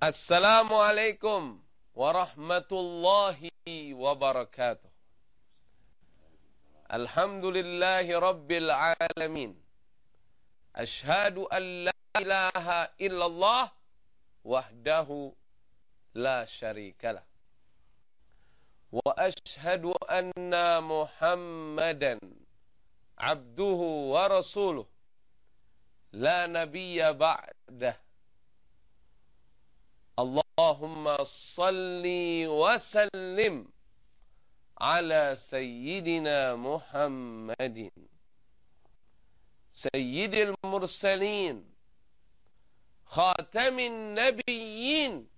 السلام عليكم ورحمة الله وبركاته. الحمد لله رب العالمين. أشهد أن لا إله إلا الله وحده لا شريك له. وأشهد أن محمدا عبده ورسوله. لا نبي بعده. اللهم صل وسلم على سيدنا محمد. سيد المرسلين خاتم النبيين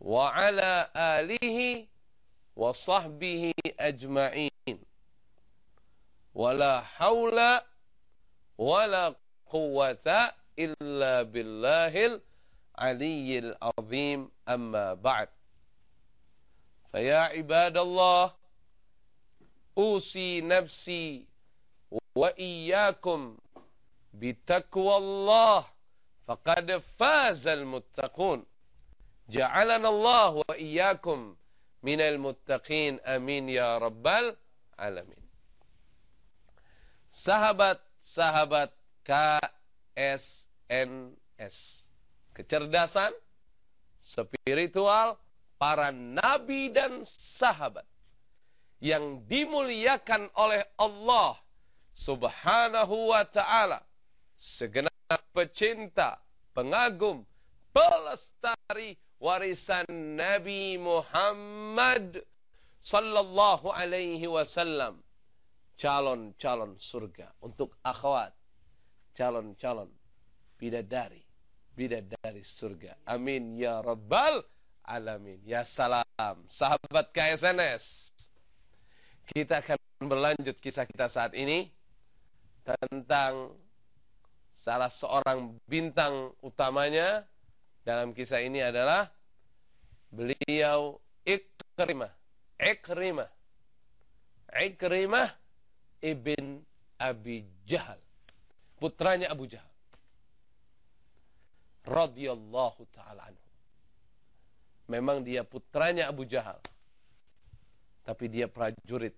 وعلى آله وصحبه أجمعين. ولا حول ولا قوة إلا بالله العلي العظيم. أما بعد فيا عباد الله أوصي نفسي وإياكم بتقوى الله فقد فاز المتقون. جعلنا الله وإياكم من المتقين. أمين يا رب العالمين. sahabat-sahabat KSNS kecerdasan, spiritual, para nabi dan sahabat yang dimuliakan oleh Allah Subhanahu wa taala. Segenap pecinta, pengagum, pelestari warisan Nabi Muhammad sallallahu alaihi wasallam. Calon-calon surga untuk akhwat calon-calon bidadari bidadari surga. Amin ya rabbal alamin. Ya salam. Sahabat KSNS. Kita akan berlanjut kisah kita saat ini tentang salah seorang bintang utamanya dalam kisah ini adalah beliau Ikrimah. Ikrimah. Ikrimah ibn Abi Jahal. Putranya Abu Jahal radhiyallahu taala anhu. Memang dia putranya Abu Jahal. Tapi dia prajurit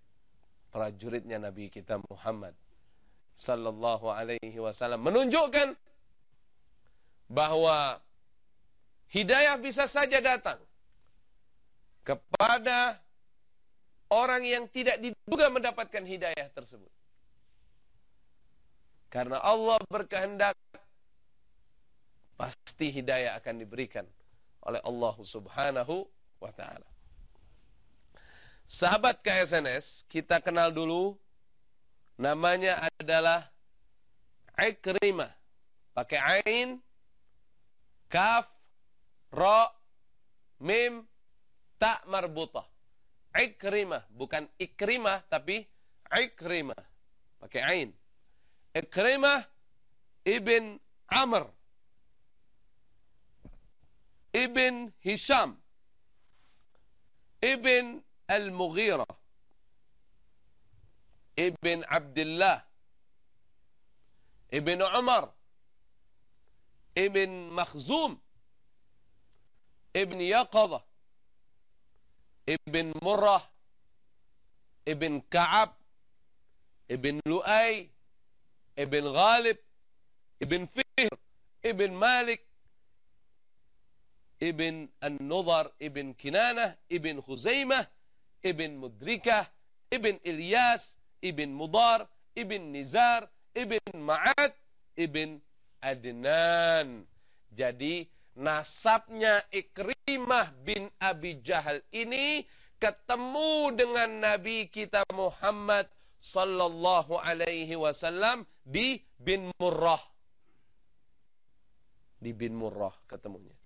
prajuritnya Nabi kita Muhammad sallallahu alaihi wasallam menunjukkan bahwa hidayah bisa saja datang kepada orang yang tidak diduga mendapatkan hidayah tersebut. Karena Allah berkehendak pasti hidayah akan diberikan oleh Allah Subhanahu wa taala. Sahabat KSNS, kita kenal dulu namanya adalah Ikrimah. Pakai ain, kaf, ra, mim, ta marbutah. Ikrimah, bukan ikrimah tapi Ikrimah. Pakai ain. Ikrimah ibn Amr ابن هشام ابن المغيرة ابن عبد الله ابن عمر ابن مخزوم ابن يقظة ابن مرة ابن كعب ابن لؤي ابن غالب ابن فهر ابن مالك ابن النضر ابن كنانة ابن خزيمة ابن مدركة ابن إلياس ابن مضار ابن نزار ابن Ma'ad ibn Adnan. Jadi nasabnya Ikrimah bin Abi Jahal ini ketemu dengan Nabi kita Muhammad sallallahu alaihi wasallam di bin Murrah. Di bin Murrah ketemunya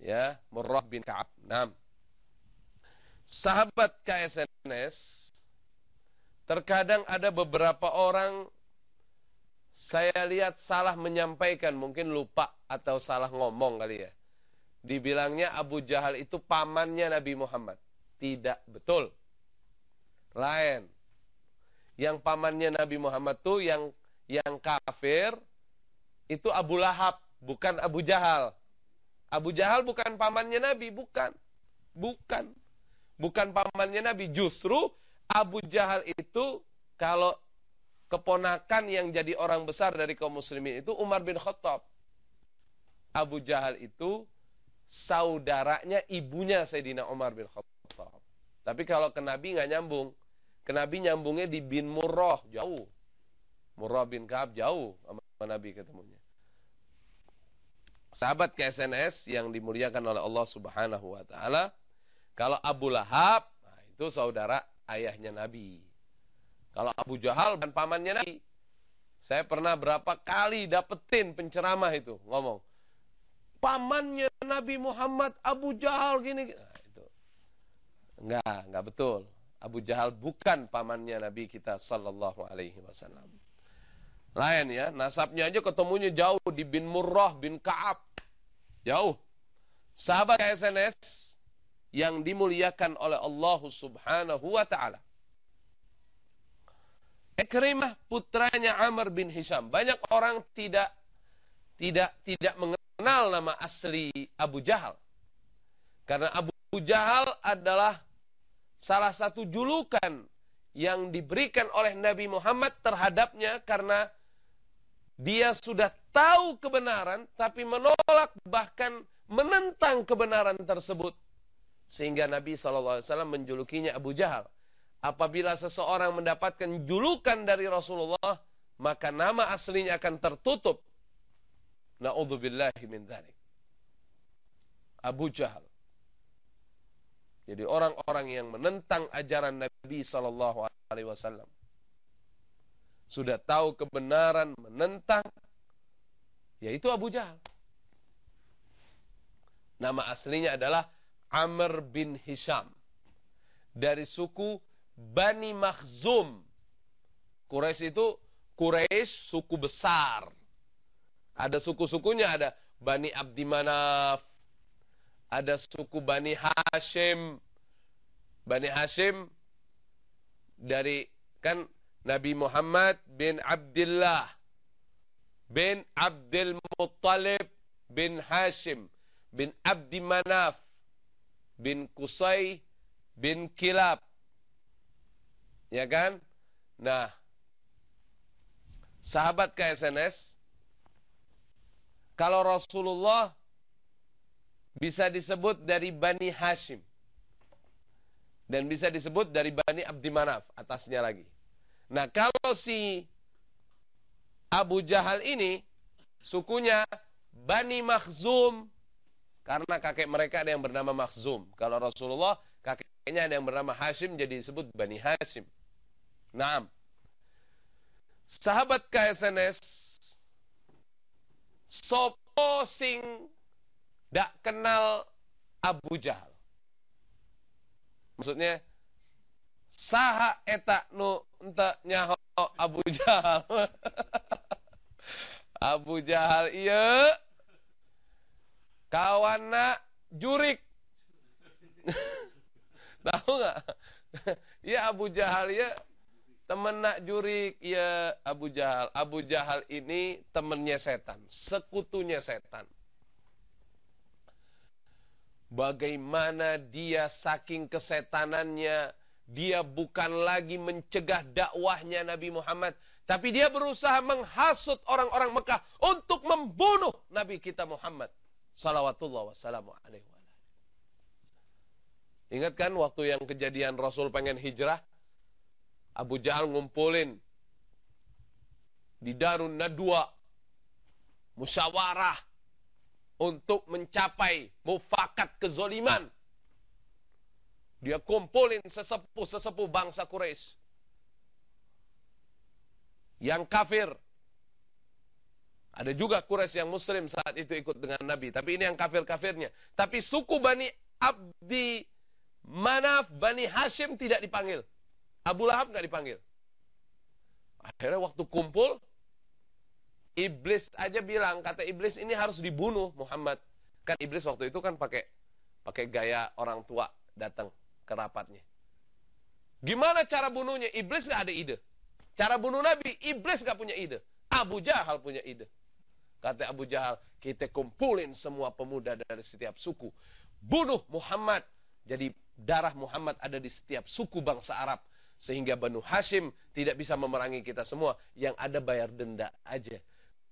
ya Murrah bin Ka'ab. Nah, sahabat KSNS terkadang ada beberapa orang saya lihat salah menyampaikan, mungkin lupa atau salah ngomong kali ya. Dibilangnya Abu Jahal itu pamannya Nabi Muhammad. Tidak betul. Lain. Yang pamannya Nabi Muhammad tuh yang yang kafir itu Abu Lahab bukan Abu Jahal. Abu Jahal bukan pamannya Nabi, bukan. Bukan. Bukan pamannya Nabi. Justru Abu Jahal itu kalau keponakan yang jadi orang besar dari kaum muslimin itu Umar bin Khattab. Abu Jahal itu saudaranya ibunya Sayyidina Umar bin Khattab. Tapi kalau ke Nabi nggak nyambung. Ke Nabi nyambungnya di bin Murrah, jauh. Murrah bin Kaab jauh sama Nabi ketemunya. Sahabat KSNS yang dimuliakan oleh Allah Subhanahu wa taala, kalau Abu Lahab, nah itu saudara ayahnya Nabi. Kalau Abu Jahal dan pamannya Nabi. Saya pernah berapa kali dapetin penceramah itu ngomong. Pamannya Nabi Muhammad Abu Jahal gini. Nah, itu. Enggak, enggak betul. Abu Jahal bukan pamannya Nabi kita sallallahu alaihi wasallam. Lain ya, nasabnya aja ketemunya jauh di bin Murrah bin Ka'ab. Jauh. Sahabat KSNS yang dimuliakan oleh Allah Subhanahu wa taala. Ikrimah putranya Amr bin Hisham. Banyak orang tidak tidak tidak mengenal nama asli Abu Jahal. Karena Abu Jahal adalah salah satu julukan yang diberikan oleh Nabi Muhammad terhadapnya karena dia sudah tahu kebenaran tapi menolak bahkan menentang kebenaran tersebut. Sehingga Nabi SAW menjulukinya Abu Jahal. Apabila seseorang mendapatkan julukan dari Rasulullah, maka nama aslinya akan tertutup. Na'udzubillahi min. Abu Jahal. Jadi orang-orang yang menentang ajaran Nabi wasallam sudah tahu kebenaran menentang yaitu Abu Jahal. Nama aslinya adalah Amr bin Hisham dari suku Bani Makhzum. Quraisy itu Quraisy suku besar. Ada suku-sukunya ada Bani Abdi Manaf, ada suku Bani Hashim. Bani Hashim dari kan Nabi Muhammad bin Abdullah bin Abdul Muttalib bin Hashim bin Abdi Manaf bin Qusay bin Kilab Ya kan? Nah, sahabat KSNS, kalau Rasulullah bisa disebut dari Bani Hashim. Dan bisa disebut dari Bani Abdi Manaf, atasnya lagi. Nah, kalau si Abu Jahal ini, sukunya Bani Makhzum, karena kakek mereka ada yang bernama Makhzum. Kalau Rasulullah, kakeknya ada yang bernama Hashim, jadi disebut Bani Hashim. Naam. Sahabat KSNS sopo sing dak kenal Abu Jahal. Maksudnya saha eta nu ente nyaho Abu Jahal. Abu Jahal iya kawanna jurik. Tahu nggak? Iya Abu Jahal ya Temen nak jurik, ya Abu Jahal. Abu Jahal ini temennya setan, sekutunya setan. Bagaimana dia saking kesetanannya, dia bukan lagi mencegah dakwahnya Nabi Muhammad, tapi dia berusaha menghasut orang-orang Mekah untuk membunuh Nabi kita Muhammad. Salawatullah wassalamu alaihi Ingat kan waktu yang kejadian Rasul pengen hijrah? Abu Jahal ngumpulin di Darun Nadwa musyawarah untuk mencapai mufakat kezoliman. Dia kumpulin sesepuh-sesepuh bangsa Quraisy yang kafir. Ada juga Quraisy yang muslim saat itu ikut dengan Nabi, tapi ini yang kafir-kafirnya. Tapi suku Bani Abdi Manaf, Bani Hashim tidak dipanggil. Abu Lahab nggak dipanggil. Akhirnya waktu kumpul, iblis aja bilang, kata iblis ini harus dibunuh Muhammad. Kan iblis waktu itu kan pakai pakai gaya orang tua datang ke rapatnya. Gimana cara bunuhnya? Iblis nggak ada ide. Cara bunuh Nabi, iblis nggak punya ide. Abu Jahal punya ide. Kata Abu Jahal, kita kumpulin semua pemuda dari setiap suku. Bunuh Muhammad. Jadi darah Muhammad ada di setiap suku bangsa Arab. Sehingga Banu Hashim tidak bisa memerangi kita semua. Yang ada bayar denda aja.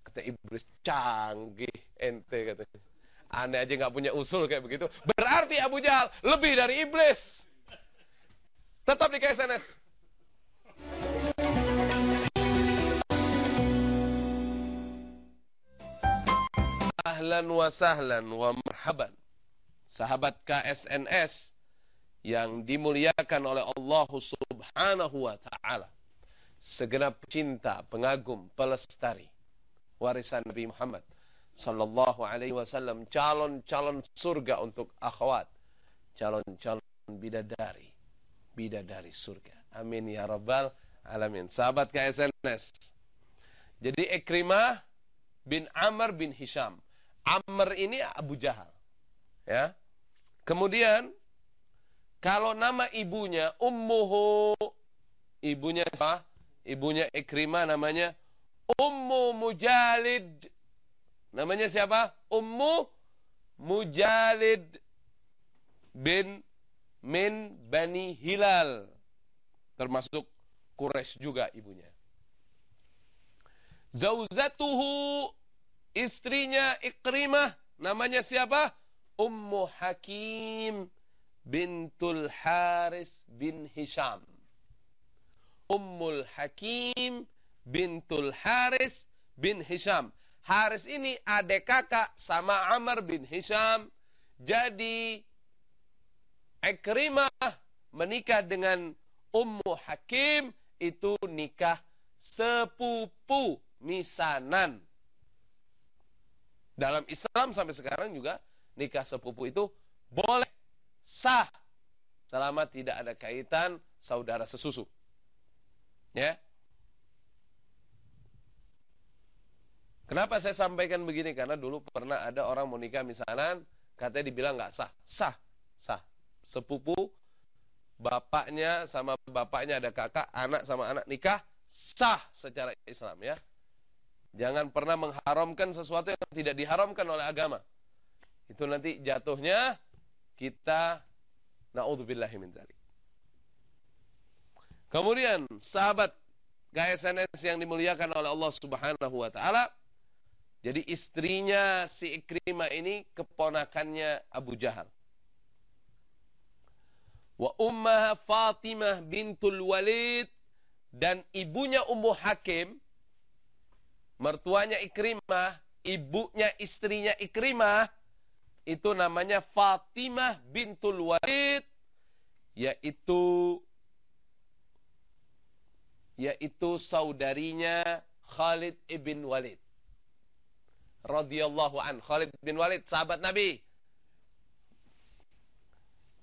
Kata Iblis, canggih ente katanya. Aneh aja nggak punya usul kayak begitu. Berarti Abu Jahal lebih dari Iblis. Tetap di KSNS. Ahlan wa sahlan wa marhaban. Sahabat KSNS yang dimuliakan oleh Allah Subhanahu wa taala. Segenap cinta, pengagum, pelestari warisan Nabi Muhammad sallallahu alaihi wasallam, calon-calon surga untuk akhwat, calon-calon bidadari, bidadari surga. Amin ya rabbal alamin. Sahabat KSNS. Jadi Ikrimah bin Amr bin Hisham. Amr ini Abu Jahal. Ya. Kemudian kalau nama ibunya Ummuhu ibunya siapa? Ibunya Ikrimah namanya Ummu Mujalid. Namanya siapa? Ummu Mujalid bin min Bani Hilal. Termasuk Quraisy juga ibunya. Zauzatuhu istrinya Ikrimah namanya siapa? Ummu Hakim bintul Haris bin Hisham. Ummul Hakim bintul Haris bin Hisham. Haris ini adik kakak sama Amr bin Hisham. Jadi Ikrimah menikah dengan Ummu Hakim itu nikah sepupu misanan. Dalam Islam sampai sekarang juga nikah sepupu itu boleh sah selama tidak ada kaitan saudara sesusu. Ya. Kenapa saya sampaikan begini? Karena dulu pernah ada orang mau nikah misanan, katanya dibilang nggak sah. Sah, sah. Sepupu, bapaknya sama bapaknya ada kakak, anak sama anak nikah, sah secara Islam ya. Jangan pernah mengharamkan sesuatu yang tidak diharamkan oleh agama. Itu nanti jatuhnya kita naudzubillahi min. Kemudian sahabat KSNS yang dimuliakan oleh Allah Subhanahu wa taala jadi istrinya si Ikrimah ini keponakannya Abu Jahal. Wa ummaha Fatimah bintul Walid dan ibunya Ummu Hakim mertuanya Ikrimah, ibunya istrinya Ikrimah, itu namanya Fatimah bintul Walid, yaitu yaitu saudarinya Khalid ibn Walid. Radhiyallahu an. Khalid bin Walid, sahabat Nabi.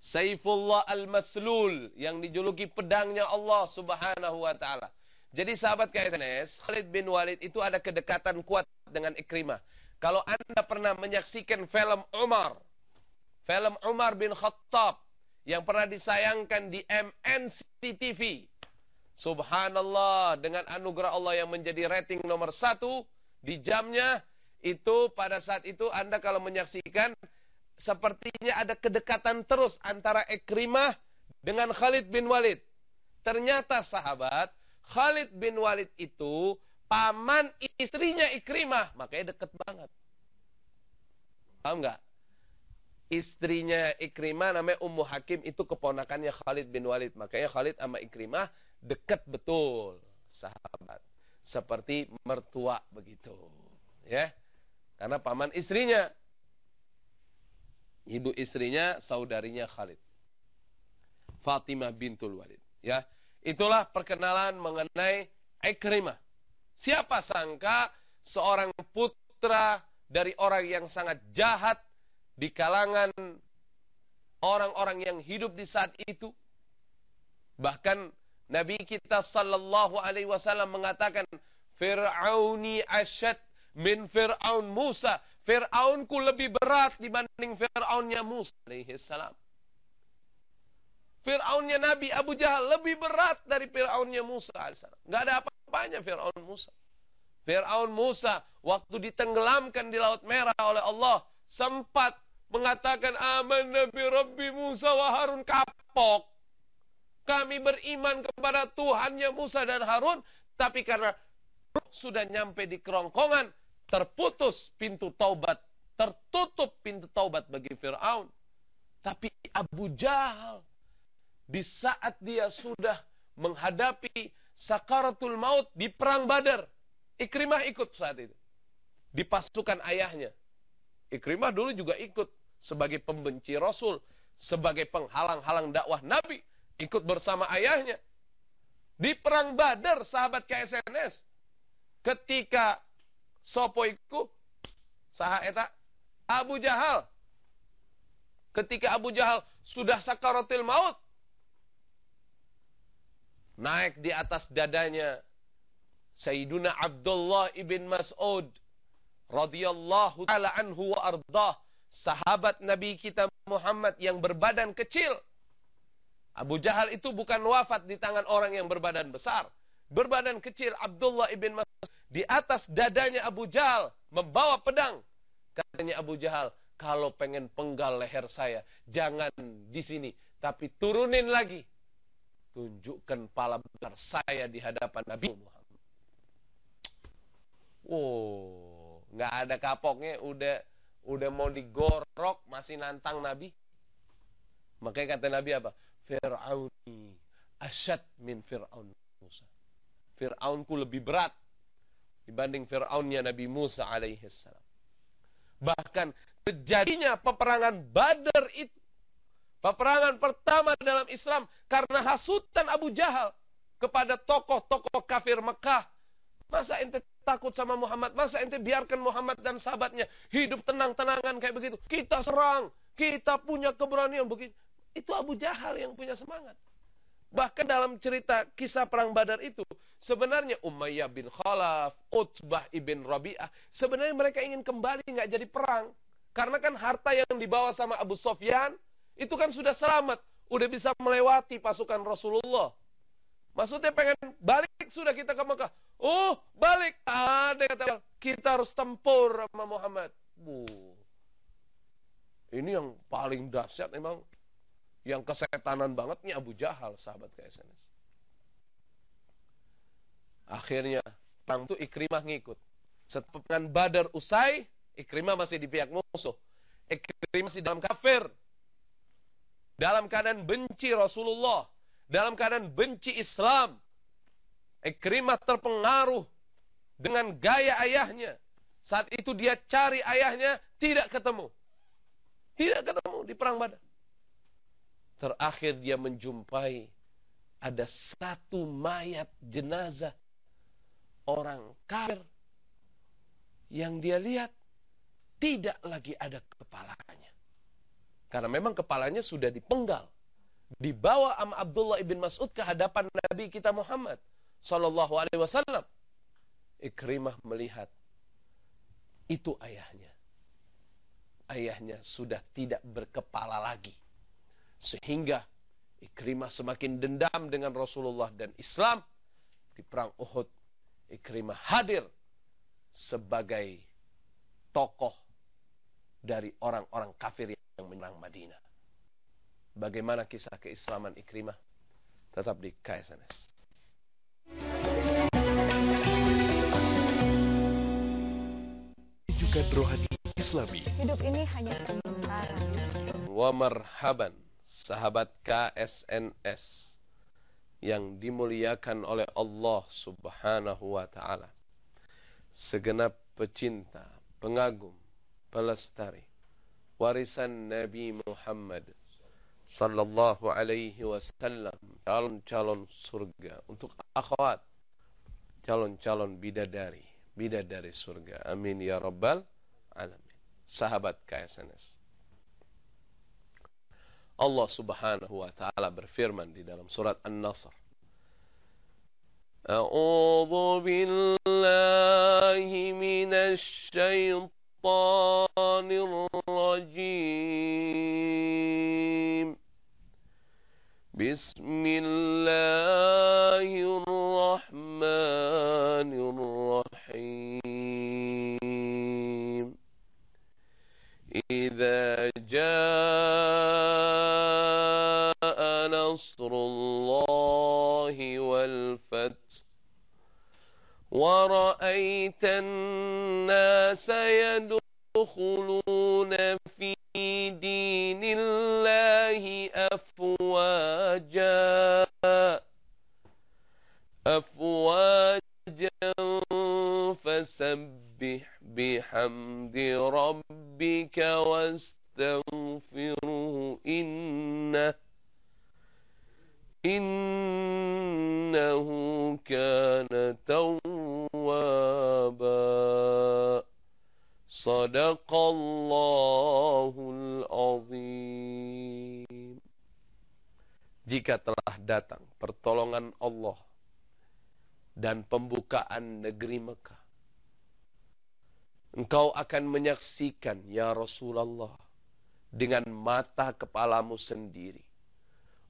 Saifullah al-Maslul yang dijuluki pedangnya Allah Subhanahu wa taala. Jadi sahabat KSNS, Khalid bin Walid itu ada kedekatan kuat dengan Ikrimah. Kalau Anda pernah menyaksikan film Umar, film Umar bin Khattab yang pernah disayangkan di MNC TV. Subhanallah, dengan anugerah Allah yang menjadi rating nomor satu di jamnya, itu pada saat itu Anda kalau menyaksikan, sepertinya ada kedekatan terus antara Ikrimah dengan Khalid bin Walid. Ternyata sahabat, Khalid bin Walid itu paman istrinya Ikrimah, makanya deket banget. Paham nggak? Istrinya Ikrimah namanya Ummu Hakim itu keponakannya Khalid bin Walid. Makanya Khalid sama Ikrimah deket betul, sahabat. Seperti mertua begitu. Ya. Karena paman istrinya. Ibu istrinya saudarinya Khalid. Fatimah bintul Walid. Ya. Itulah perkenalan mengenai Ikrimah. Siapa sangka seorang putra dari orang yang sangat jahat di kalangan orang-orang yang hidup di saat itu. Bahkan Nabi kita sallallahu alaihi wasallam mengatakan Fir'auni asyad min Fir'aun Musa. Fir'aunku lebih berat dibanding Fir'aunnya Musa alaihi salam. Fir'aunnya Nabi Abu Jahal lebih berat dari Fir'aunnya Musa AS. Nggak ada apa-apanya Fir'aun Musa. Fir'aun Musa waktu ditenggelamkan di Laut Merah oleh Allah sempat mengatakan aman Nabi Rabbi Musa wa Harun kapok. Kami beriman kepada Tuhannya Musa dan Harun, tapi karena sudah nyampe di kerongkongan, terputus pintu taubat, tertutup pintu taubat bagi Fir'aun. Tapi Abu Jahal, di saat dia sudah menghadapi sakaratul maut di perang badar, Ikrimah ikut saat itu. Di pasukan ayahnya. Ikrimah dulu juga ikut sebagai pembenci Rasul, sebagai penghalang-halang dakwah Nabi, ikut bersama ayahnya. Di perang Badar, sahabat KSNS, ketika Sopoiku, saha eta Abu Jahal. Ketika Abu Jahal sudah sakaratil maut, naik di atas dadanya Sayyiduna Abdullah ibn Mas'ud radhiyallahu taala anhu wa ardah, sahabat Nabi kita Muhammad yang berbadan kecil. Abu Jahal itu bukan wafat di tangan orang yang berbadan besar. Berbadan kecil Abdullah ibn Mas'ud di atas dadanya Abu Jahal membawa pedang. Katanya Abu Jahal, kalau pengen penggal leher saya, jangan di sini, tapi turunin lagi. Tunjukkan pala besar saya di hadapan Nabi Muhammad. Wow, nggak ada kapoknya, udah udah mau digorok masih nantang Nabi. Makanya kata Nabi apa? Fir'auni asyad min Fir'aun Musa. Fir'aunku lebih berat dibanding Fir'aunnya Nabi Musa alaihi salam. Bahkan terjadinya peperangan Badar itu peperangan pertama dalam Islam karena hasutan Abu Jahal kepada tokoh-tokoh kafir Mekah. Masa ente takut sama Muhammad. Masa ente biarkan Muhammad dan sahabatnya hidup tenang-tenangan kayak begitu. Kita serang, kita punya keberanian begitu. Itu Abu Jahal yang punya semangat. Bahkan dalam cerita kisah perang Badar itu, sebenarnya Umayyah bin Khalaf, Utbah ibn Rabi'ah, sebenarnya mereka ingin kembali nggak jadi perang. Karena kan harta yang dibawa sama Abu Sofyan, itu kan sudah selamat. Udah bisa melewati pasukan Rasulullah. Maksudnya pengen balik sudah kita ke Mekah. Oh, balik. Ada kata kita harus tempur sama Muhammad. Bu. Ini yang paling dahsyat memang yang kesetanan banget nih Abu Jahal sahabat KSNS. Akhirnya perang itu Ikrimah ngikut. Setelah Badar usai, Ikrimah masih di pihak musuh. Ikrimah masih dalam kafir. Dalam keadaan benci Rasulullah dalam keadaan benci Islam. Ikrimah terpengaruh dengan gaya ayahnya. Saat itu dia cari ayahnya, tidak ketemu. Tidak ketemu di perang Badar. Terakhir dia menjumpai ada satu mayat jenazah orang kafir yang dia lihat tidak lagi ada kepalanya. Karena memang kepalanya sudah dipenggal dibawa sama Abdullah ibn Mas'ud ke hadapan Nabi kita Muhammad sallallahu alaihi wasallam. Ikrimah melihat itu ayahnya. Ayahnya sudah tidak berkepala lagi. Sehingga Ikrimah semakin dendam dengan Rasulullah dan Islam di perang Uhud. Ikrimah hadir sebagai tokoh dari orang-orang kafir yang menyerang Madinah. Bagaimana kisah keislaman Ikrimah? Tetap di KSNS. Juga rohani Islami. Hidup ini hanya sementara. Wa marhaban, sahabat KSNS yang dimuliakan oleh Allah Subhanahu wa taala. Segenap pecinta, pengagum, pelestari warisan Nabi Muhammad sallallahu alaihi wasallam calon-calon surga untuk akhwat calon-calon bidadari bidadari surga. Amin ya rabbal alamin. Sahabat KSNS Allah subhanahu wa ta'ala berfirman di dalam surat An-Nasr أعوذ بالله من الشيطان الرجيم بسم إذا جاء نصر الله والفتح ورأيت الناس يدخلون في دين الله أفواجا أفواجا فسبح بحمد ربك واستغفره إنه إنه كان توابا صدق الله العظيم Jika telah datang pertolongan Allah dan pembukaan negeri Mekah Engkau akan menyaksikan ya Rasulullah dengan mata kepalamu sendiri.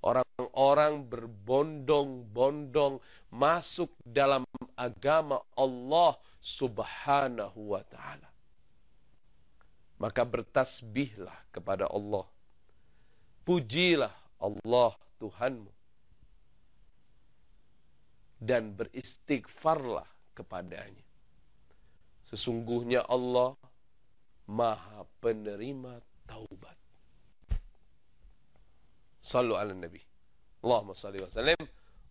Orang-orang berbondong-bondong masuk dalam agama Allah subhanahu wa ta'ala. Maka bertasbihlah kepada Allah. Pujilah Allah Tuhanmu. Dan beristighfarlah kepadanya. Sesungguhnya Allah Maha penerima taubat. Sallu ala Nabi. Allahumma salli wa sallim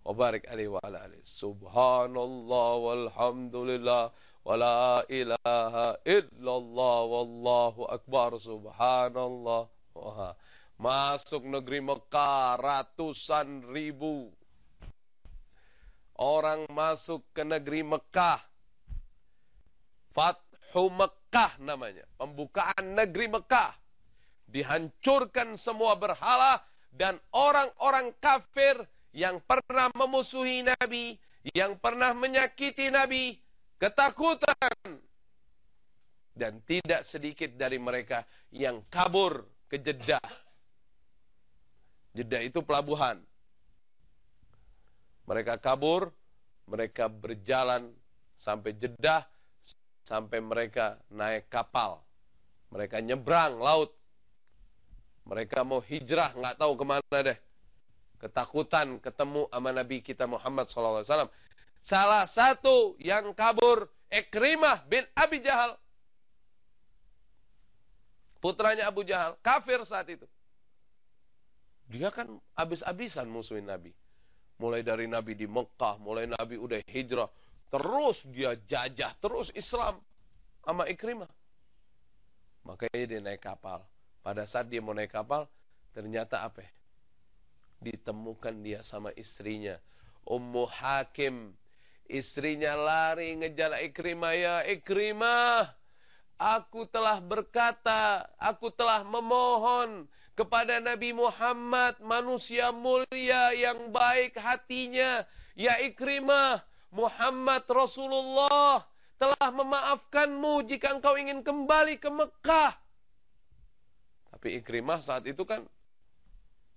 wa barik alaihi wa ala alihi. Subhanallah walhamdulillah wa la ilaha illallah wallahu akbar. Subhanallah. Wah. Masuk negeri Mekah ratusan ribu orang masuk ke negeri Mekah Fathu Mekah namanya. Pembukaan negeri Mekah. Dihancurkan semua berhala dan orang-orang kafir yang pernah memusuhi Nabi, yang pernah menyakiti Nabi, ketakutan. Dan tidak sedikit dari mereka yang kabur ke Jeddah. Jeddah itu pelabuhan. Mereka kabur, mereka berjalan sampai Jeddah, sampai mereka naik kapal. Mereka nyebrang laut. Mereka mau hijrah, nggak tahu ke mana deh. Ketakutan ketemu sama Nabi kita Muhammad SAW. Salah satu yang kabur, Ekrimah bin Abi Jahal. Putranya Abu Jahal, kafir saat itu. Dia kan habis-habisan musuhin Nabi. Mulai dari Nabi di Mekah, mulai Nabi udah hijrah. Terus dia jajah, terus Islam sama Ikrimah. Makanya dia naik kapal. Pada saat dia mau naik kapal, ternyata apa? Ditemukan dia sama istrinya. Ummu Hakim. Istrinya lari ngejar Ikrimah. Ya Ikrimah, aku telah berkata, aku telah memohon kepada Nabi Muhammad, manusia mulia yang baik hatinya. Ya Ikrimah, Muhammad Rasulullah telah memaafkanmu jika engkau ingin kembali ke Mekah. Tapi Ikrimah saat itu kan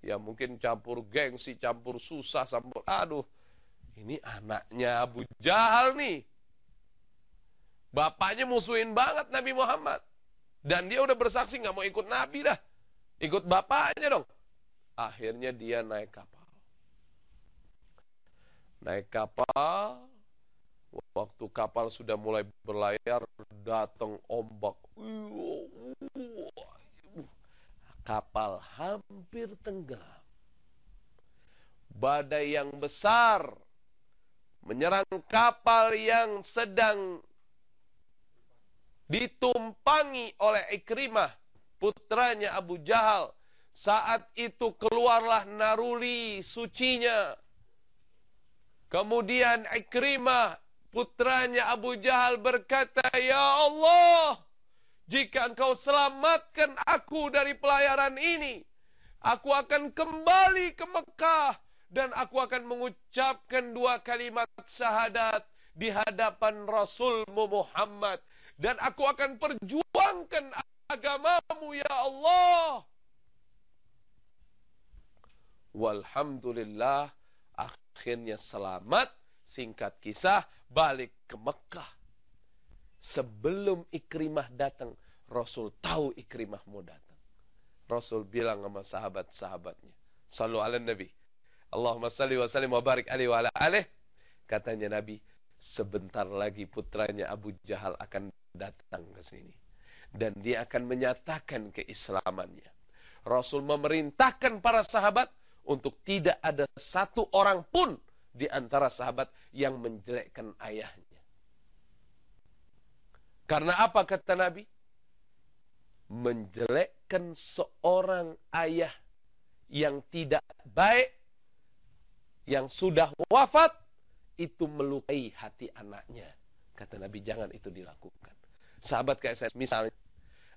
ya mungkin campur gengsi, campur susah, campur aduh. Ini anaknya Abu Jahal nih. Bapaknya musuhin banget Nabi Muhammad. Dan dia udah bersaksi nggak mau ikut Nabi dah. Ikut bapaknya dong. Akhirnya dia naik kapal naik kapal. Waktu kapal sudah mulai berlayar, datang ombak. Kapal hampir tenggelam. Badai yang besar menyerang kapal yang sedang ditumpangi oleh Ikrimah, putranya Abu Jahal. Saat itu keluarlah naruli sucinya Kemudian Ikrimah putranya Abu Jahal berkata, Ya Allah, jika engkau selamatkan aku dari pelayaran ini, aku akan kembali ke Mekah dan aku akan mengucapkan dua kalimat syahadat di hadapan Rasulmu Muhammad dan aku akan perjuangkan agamamu ya Allah. Walhamdulillah akhirnya selamat, singkat kisah, balik ke Mekah. Sebelum Ikrimah datang, Rasul tahu Ikrimah mau datang. Rasul bilang sama sahabat-sahabatnya. Sallu ala Nabi. Allahumma salli wa sallim wa barik alaihi wa ala alih. Katanya Nabi, sebentar lagi putranya Abu Jahal akan datang ke sini. Dan dia akan menyatakan keislamannya. Rasul memerintahkan para sahabat untuk tidak ada satu orang pun di antara sahabat yang menjelekkan ayahnya. Karena apa kata Nabi? Menjelekkan seorang ayah yang tidak baik, yang sudah wafat, itu melukai hati anaknya. Kata Nabi, jangan itu dilakukan. Sahabat kayak saya, misalnya,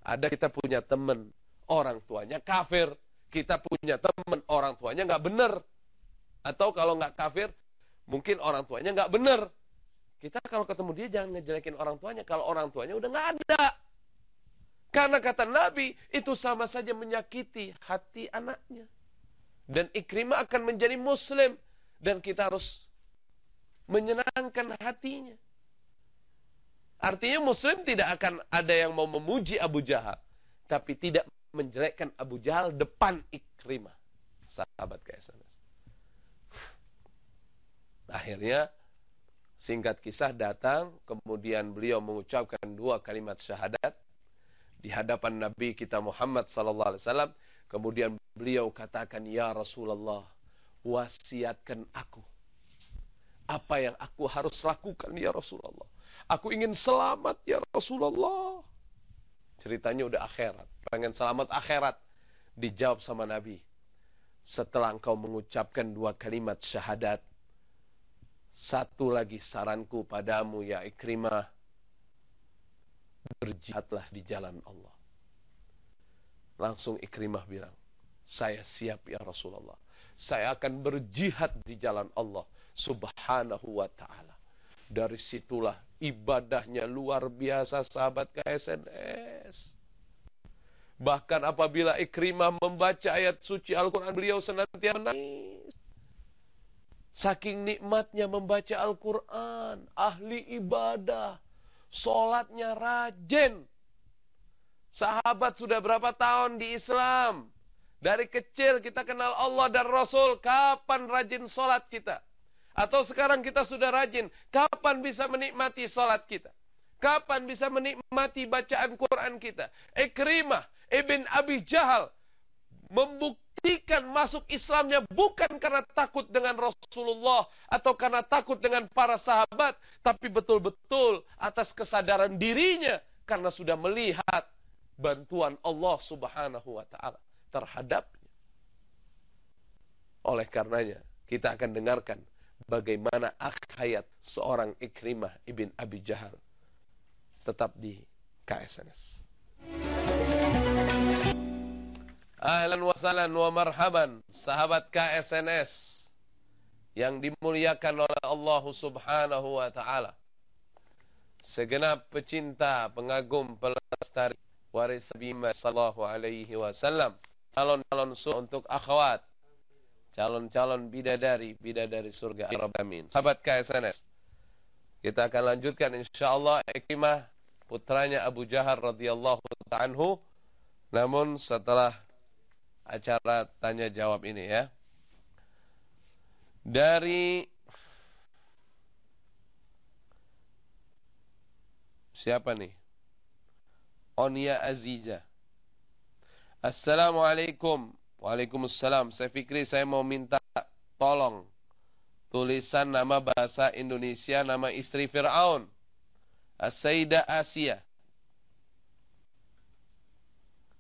ada kita punya teman, orang tuanya kafir. Kita punya teman, orang tuanya nggak benar. Atau kalau nggak kafir, mungkin orang tuanya nggak benar. Kita kalau ketemu dia jangan ngejelekin orang tuanya. Kalau orang tuanya udah nggak ada. Karena kata Nabi, itu sama saja menyakiti hati anaknya. Dan Ikrimah akan menjadi muslim. Dan kita harus menyenangkan hatinya. Artinya muslim tidak akan ada yang mau memuji Abu Jahal. Tapi tidak menjelekkan Abu Jahal depan Ikrimah. Sahabat KSNS. Akhirnya singkat kisah datang, kemudian beliau mengucapkan dua kalimat syahadat di hadapan Nabi kita Muhammad sallallahu alaihi wasallam. Kemudian beliau katakan, "Ya Rasulullah, wasiatkan aku. Apa yang aku harus lakukan ya Rasulullah? Aku ingin selamat ya Rasulullah." Ceritanya udah akhirat, pengen selamat akhirat. Dijawab sama Nabi, "Setelah engkau mengucapkan dua kalimat syahadat, satu lagi saranku padamu ya Ikrimah. Berjihadlah di jalan Allah. Langsung Ikrimah bilang, saya siap ya Rasulullah. Saya akan berjihad di jalan Allah subhanahu wa ta'ala. Dari situlah ibadahnya luar biasa sahabat Bahkan apabila Ikrimah membaca ayat suci Al-Quran, beliau senantiasa menangis. Saking nikmatnya membaca Al-Quran, ahli ibadah, sholatnya rajin. Sahabat sudah berapa tahun di Islam? Dari kecil kita kenal Allah dan Rasul. Kapan rajin sholat kita? Atau sekarang kita sudah rajin. Kapan bisa menikmati sholat kita? Kapan bisa menikmati bacaan Quran kita? Ikrimah, Ibn Abi Jahal. Membuktikan masuk Islamnya bukan karena takut dengan Rasulullah atau karena takut dengan para sahabat, tapi betul-betul atas kesadaran dirinya karena sudah melihat bantuan Allah Subhanahu wa taala terhadapnya. Oleh karenanya, kita akan dengarkan bagaimana akhayat seorang Ikrimah ibn Abi Jahal tetap di KSNS. Ahlan wa salan wa marhaban sahabat KSNS yang dimuliakan oleh Allah Subhanahu wa taala. Segenap pecinta, pengagum, pelestari waris Nabi sallallahu alaihi wasallam. Calon-calon untuk akhwat. Calon-calon bidadari, bidadari surga. Amin. Sahabat KSNS. Kita akan lanjutkan insyaallah Ikrimah putranya Abu Jahal radhiyallahu anhu. Namun setelah acara tanya jawab ini ya. Dari siapa nih? Onia Aziza. Assalamualaikum. Waalaikumsalam. Saya Fikri saya mau minta tolong tulisan nama bahasa Indonesia nama istri Firaun. As-Sayyidah Asia.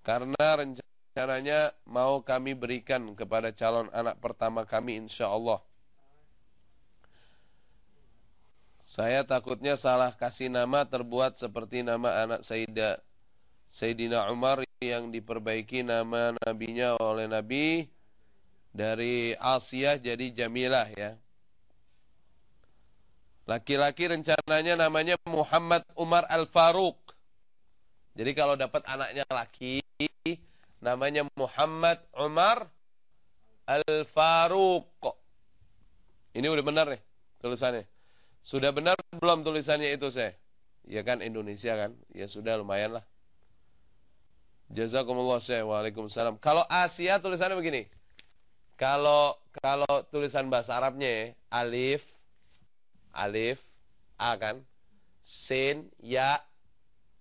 Karena rencana Caranya mau kami berikan kepada calon anak pertama kami insya Allah. Saya takutnya salah kasih nama terbuat seperti nama anak Sayyidah Sayyidina Umar yang diperbaiki nama nabinya oleh Nabi dari Asiyah jadi Jamilah ya. Laki-laki rencananya namanya Muhammad Umar Al-Faruq. Jadi kalau dapat anaknya laki, namanya Muhammad Umar Al-Faruq. Ini udah benar nih tulisannya. Sudah benar belum tulisannya itu saya? Ya kan Indonesia kan? Ya sudah lumayan lah. Jazakumullah Syekh. Waalaikumsalam. Kalau Asia tulisannya begini. Kalau kalau tulisan bahasa Arabnya ya, alif alif a kan sin ya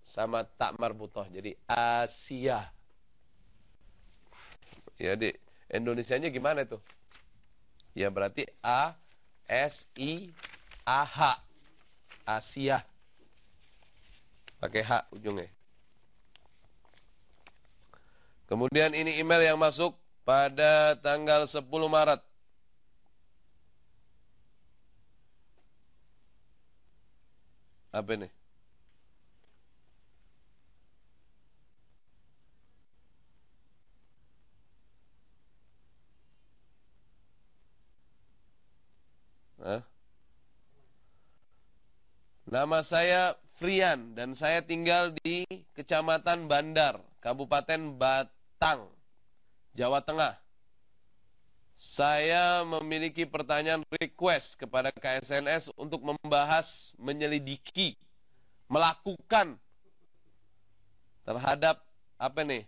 sama tak marbutoh. Jadi Asia. Ya di Indonesianya gimana tuh? Ya berarti A S I A H. Asia. Pakai H ujungnya. Kemudian ini email yang masuk pada tanggal 10 Maret. Apa ini? Hah? Nama saya Frian dan saya tinggal di Kecamatan Bandar, Kabupaten Batang, Jawa Tengah. Saya memiliki pertanyaan request kepada KSNS untuk membahas, menyelidiki, melakukan terhadap apa nih?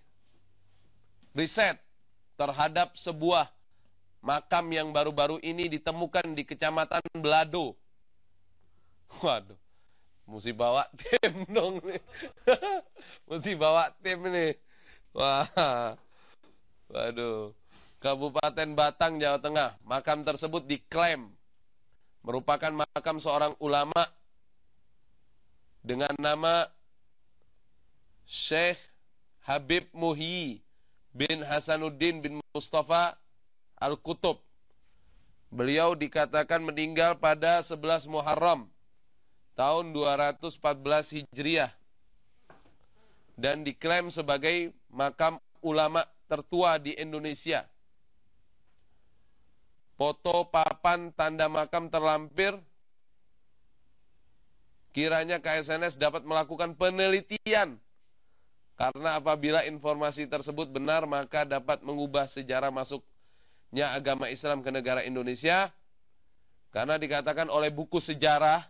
Riset terhadap sebuah makam yang baru-baru ini ditemukan di Kecamatan Belado. Waduh. Mesti bawa tim dong nih. Mesti bawa tim nih. Wah. Waduh. Kabupaten Batang, Jawa Tengah. Makam tersebut diklaim merupakan makam seorang ulama dengan nama Syekh Habib Muhi bin Hasanuddin bin Mustafa Al-Kutub. Beliau dikatakan meninggal pada 11 Muharram tahun 214 Hijriah dan diklaim sebagai makam ulama tertua di Indonesia. Foto papan tanda makam terlampir. Kiranya KSNS dapat melakukan penelitian. Karena apabila informasi tersebut benar maka dapat mengubah sejarah masuknya agama Islam ke negara Indonesia. Karena dikatakan oleh buku sejarah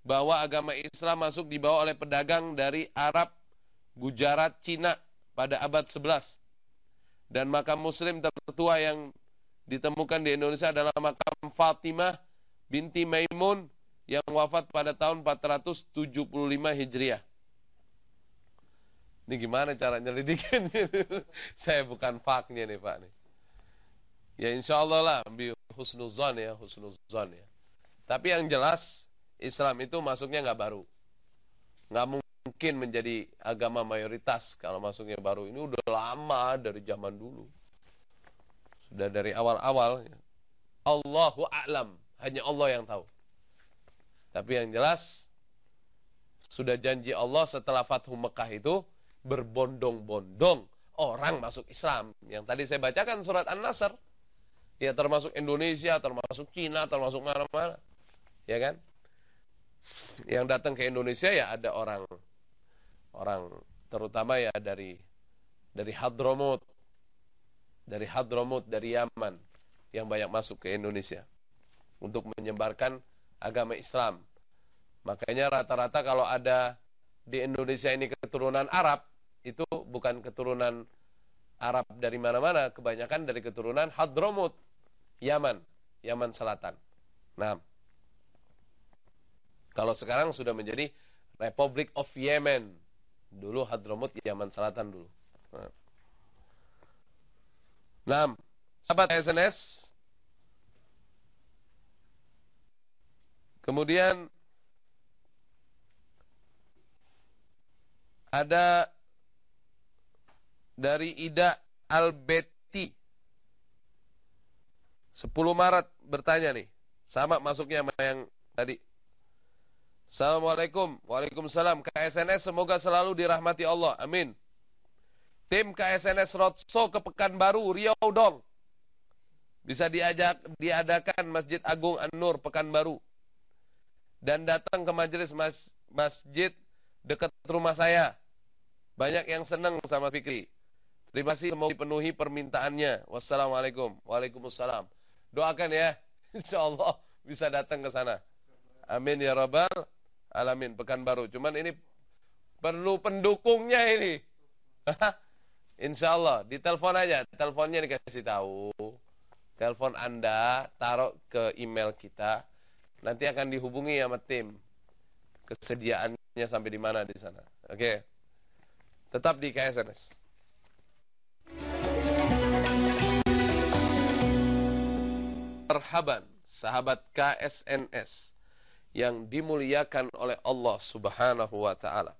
bahwa agama Islam masuk dibawa oleh pedagang dari Arab, Gujarat, Cina pada abad 11 dan makam muslim tertua yang ditemukan di Indonesia adalah makam Fatimah binti Maimun yang wafat pada tahun 475 Hijriah. Ini gimana cara nyelidikin? Saya bukan faknya nih Pak nih. Ya insya Allah lah, bi husnuzon ya, husnuzon ya. Tapi yang jelas Islam itu masuknya nggak baru, nggak mungkin menjadi agama mayoritas kalau masuknya baru. Ini udah lama dari zaman dulu. Sudah dari awal-awal. Allahu a'lam. Hanya Allah yang tahu. Tapi yang jelas, sudah janji Allah setelah Fathu Mekah itu, berbondong-bondong orang masuk Islam. Yang tadi saya bacakan surat An-Nasr. Ya termasuk Indonesia, termasuk Cina, termasuk mana-mana. Ya kan? Yang datang ke Indonesia ya ada orang orang terutama ya dari dari Hadramut, dari Hadramut, dari Yaman yang banyak masuk ke Indonesia untuk menyebarkan agama Islam. Makanya rata-rata kalau ada di Indonesia ini keturunan Arab, itu bukan keturunan Arab dari mana-mana, kebanyakan dari keturunan Hadramut, Yaman, Yaman Selatan. Nah, kalau sekarang sudah menjadi Republic of Yemen. Dulu Hadramut Yaman Selatan dulu. Nah. Nah, sahabat SNS. Kemudian ada dari Ida Albeti 10 Maret bertanya nih. Sama masuknya sama yang tadi. Assalamualaikum. Waalaikumsalam. KSNS semoga selalu dirahmati Allah. Amin. Tim KSNS Rotso ke Pekanbaru, Riau dong. Bisa diajak diadakan Masjid Agung An-Nur Pekanbaru. Dan datang ke majelis mas, masjid dekat rumah saya. Banyak yang senang sama Fikri. Terima kasih semoga dipenuhi permintaannya. Wassalamualaikum. Waalaikumsalam. Doakan ya. Insya Allah bisa datang ke sana. Amin ya rabbal alamin. Pekanbaru. Cuman ini perlu pendukungnya ini. Insya Allah, ditelepon aja. Teleponnya dikasih tahu. Telepon Anda, taruh ke email kita. Nanti akan dihubungi sama tim. Kesediaannya sampai di mana di sana. Oke. Tetap di KSNS. Marhaban, sahabat KSNS yang dimuliakan oleh Allah Subhanahu wa taala.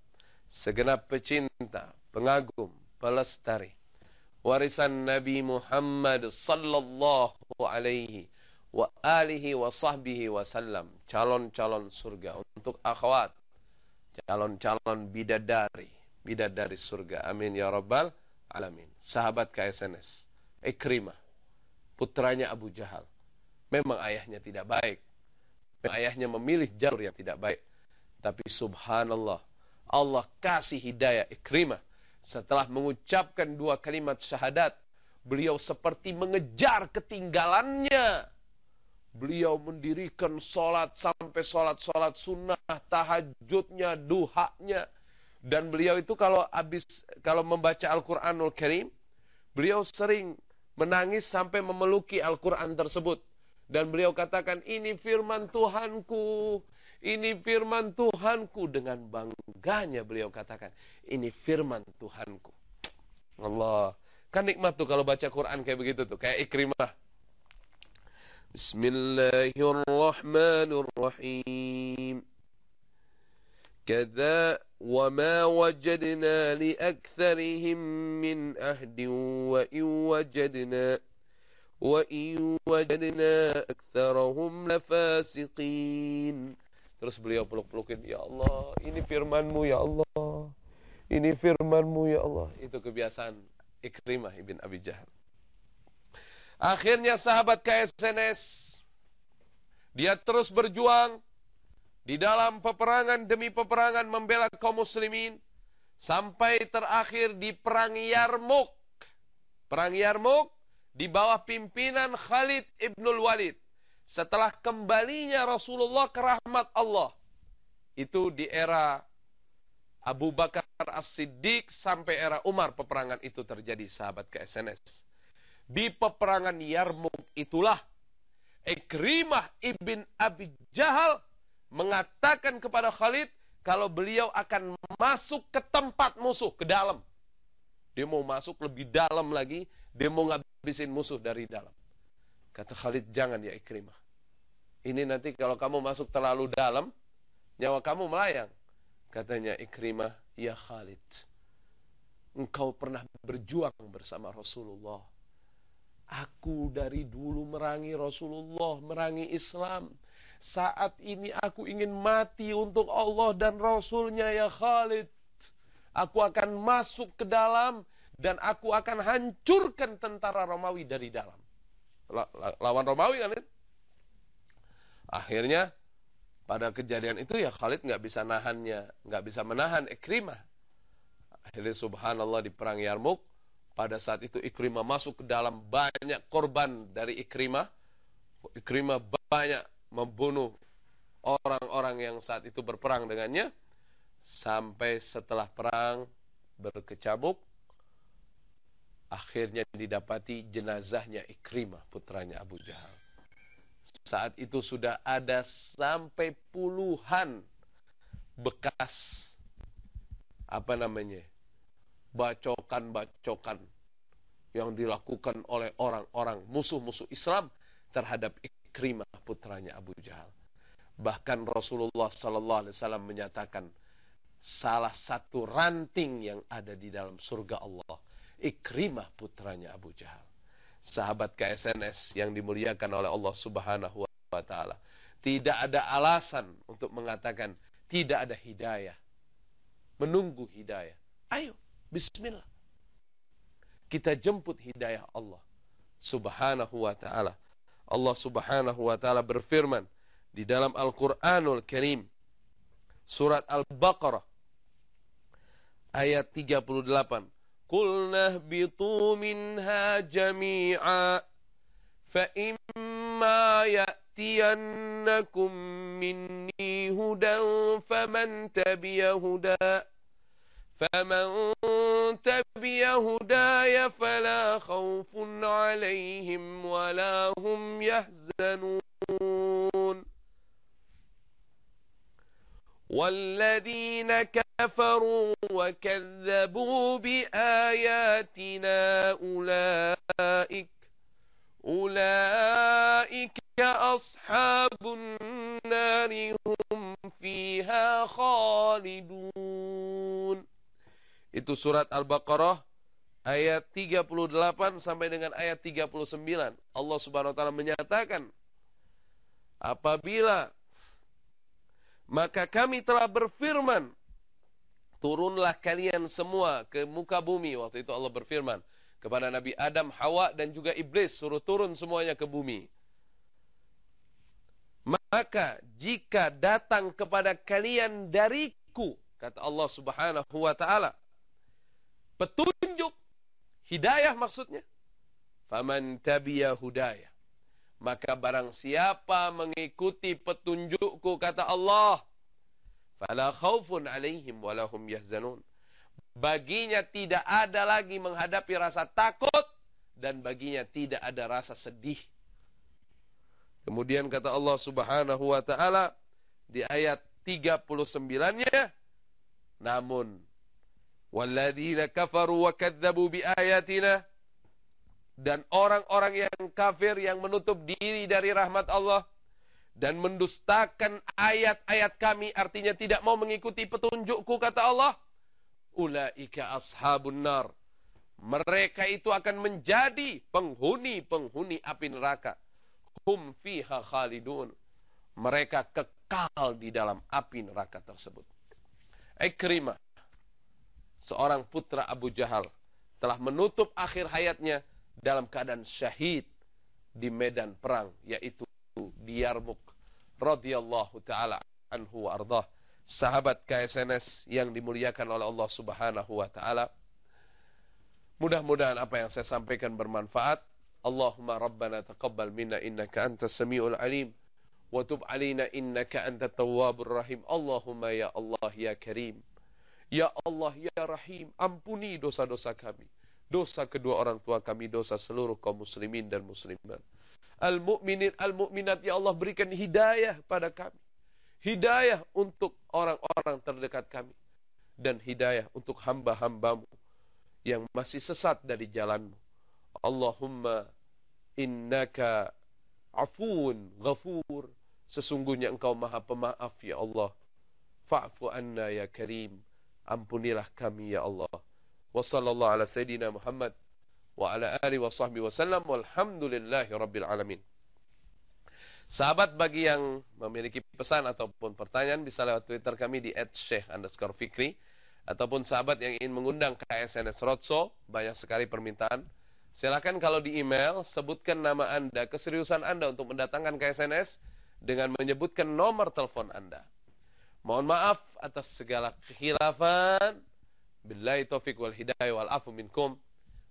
Segenap pecinta, pengagum, pelestari warisan Nabi Muhammad sallallahu alaihi wa alihi wa sahbihi wasallam, calon-calon surga untuk akhwat, calon-calon bidadari, bidadari surga. Amin ya rabbal alamin. Sahabat KSNS, Ikrimah, putranya Abu Jahal Memang ayahnya tidak baik. Memang ayahnya memilih jalur yang tidak baik. Tapi subhanallah, Allah kasih hidayah ikrimah. Setelah mengucapkan dua kalimat syahadat, beliau seperti mengejar ketinggalannya. Beliau mendirikan sholat sampai sholat-sholat sunnah, tahajudnya, duhanya. Dan beliau itu kalau habis kalau membaca Al-Quranul Karim, beliau sering menangis sampai memeluki Al-Quran tersebut. Dan beliau katakan, ini firman Tuhanku. Ini firman Tuhanku. Dengan bangganya beliau katakan, ini firman Tuhanku. Allah. Kan nikmat tuh kalau baca Quran kayak begitu tuh. Kayak ikrimah. Bismillahirrahmanirrahim. كذا وما وجدنا لأكثرهم من أهد وإن وجدنا وَإِن وَجَدْنَا أَكْثَرَهُمْ لَفَاسِقِينَ Terus beliau peluk-pelukin, Ya Allah, ini firmanmu ya Allah. Ini firmanmu ya Allah. Itu kebiasaan Ikrimah ibn Abi Jahal. Akhirnya sahabat KSNS, dia terus berjuang di dalam peperangan demi peperangan membela kaum muslimin sampai terakhir di perang Yarmuk. Perang Yarmuk di bawah pimpinan Khalid ibnul Walid. Setelah kembalinya Rasulullah ke rahmat Allah. Itu di era Abu Bakar As-Siddiq sampai era Umar peperangan itu terjadi sahabat ke SNS. Di peperangan Yarmuk itulah Ikrimah ibn Abi Jahal mengatakan kepada Khalid kalau beliau akan masuk ke tempat musuh, ke dalam. Dia mau masuk lebih dalam lagi, dia mau ngabisin musuh dari dalam. Kata Khalid, jangan ya Ikrimah. Ini nanti kalau kamu masuk terlalu dalam, nyawa kamu melayang. Katanya Ikrimah, ya Khalid. Engkau pernah berjuang bersama Rasulullah. Aku dari dulu merangi Rasulullah, merangi Islam. Saat ini aku ingin mati untuk Allah dan Rasulnya ya Khalid. Aku akan masuk ke dalam dan aku akan hancurkan tentara Romawi dari dalam. Lawan Romawi kan? Akhirnya pada kejadian itu ya Khalid nggak bisa nahannya, nggak bisa menahan Ikrimah. Akhirnya subhanallah di perang Yarmuk, pada saat itu Ikrimah masuk ke dalam banyak korban dari Ikrimah. Ikrimah banyak membunuh orang-orang yang saat itu berperang dengannya. Sampai setelah perang berkecamuk, Akhirnya didapati jenazahnya Ikrimah putranya Abu Jahal. Saat itu sudah ada sampai puluhan bekas apa namanya bacokan-bacokan yang dilakukan oleh orang-orang musuh-musuh Islam terhadap Ikrimah putranya Abu Jahal. Bahkan Rasulullah sallallahu alaihi wasallam menyatakan salah satu ranting yang ada di dalam surga Allah Ikrimah putranya Abu Jahal. Sahabat KSNS yang dimuliakan oleh Allah Subhanahu wa taala. Tidak ada alasan untuk mengatakan tidak ada hidayah. Menunggu hidayah. Ayo, bismillah. Kita jemput hidayah Allah Subhanahu wa taala. Allah Subhanahu wa taala berfirman di dalam Al-Qur'anul Karim surat Al-Baqarah ayat 38 قلنا اهبطوا منها جميعا فإما يأتينكم مني هدى فمن تبي هدى فمن تبي هداي فلا خوف عليهم ولا هم يحزنون. والذين كفروا وكذبوا بآياتنا أولئك أولئك أصحاب النار هم فيها خالدون Itu surat Al-Baqarah ayat 38 sampai dengan ayat 39. Allah Subhanahu wa taala menyatakan apabila maka kami telah berfirman turunlah kalian semua ke muka bumi waktu itu Allah berfirman kepada Nabi Adam, Hawa dan juga iblis suruh turun semuanya ke bumi. Maka jika datang kepada kalian dariku kata Allah Subhanahu wa taala petunjuk, hidayah maksudnya. Faman tabiya hudayah. Maka barang siapa mengikuti petunjukku kata Allah, fala khaufun alaihim walahum yahzanun. Baginya tidak ada lagi menghadapi rasa takut dan baginya tidak ada rasa sedih. Kemudian kata Allah Subhanahu wa taala di ayat 39-nya, namun Walladzina kafaru wa kadzabu biayatina dan orang-orang yang kafir yang menutup diri dari rahmat Allah dan mendustakan ayat-ayat kami artinya tidak mau mengikuti petunjukku kata Allah. Ulaika ashabun nar. Mereka itu akan menjadi penghuni-penghuni api neraka. Hum fiha khalidun. Mereka kekal di dalam api neraka tersebut. Ikrimah seorang putra Abu Jahal telah menutup akhir hayatnya dalam keadaan syahid di medan perang yaitu di Yarmuk radhiyallahu taala anhu wa ardah sahabat KSNS yang dimuliakan oleh Allah Subhanahu wa taala. Mudah-mudahan apa yang saya sampaikan bermanfaat. Allahumma rabbana taqabbal minna innaka antas samiul alim. Wa tub alaina innaka antat tawwabur rahim. Allahumma ya Allah ya karim. Ya Allah, Ya Rahim, ampuni dosa-dosa kami. Dosa kedua orang tua kami, dosa seluruh kaum muslimin dan muslimat. Al-mu'minin, al-mu'minat, Ya Allah berikan hidayah pada kami. Hidayah untuk orang-orang terdekat kami. Dan hidayah untuk hamba-hambamu yang masih sesat dari jalanmu. Allahumma innaka afuun ghafur. Sesungguhnya engkau maha pemaaf ya Allah. Fa'fu anna ya karim. Ampunilah kami ya Allah. Wa sallallahu ala sayyidina Muhammad wa ala alihi wa sahbihi wasallam walhamdulillahi rabbil alamin. Sahabat bagi yang memiliki pesan ataupun pertanyaan bisa lewat Twitter kami di @syekh underscore fikri ataupun sahabat yang ingin mengundang KSNS Roadshow banyak sekali permintaan. Silakan kalau di email sebutkan nama Anda, keseriusan Anda untuk mendatangkan KSNS dengan menyebutkan nomor telepon Anda. Mohon maaf atas segala kekhilafan. Billahi taufiq wal hidayah wal afu minkum.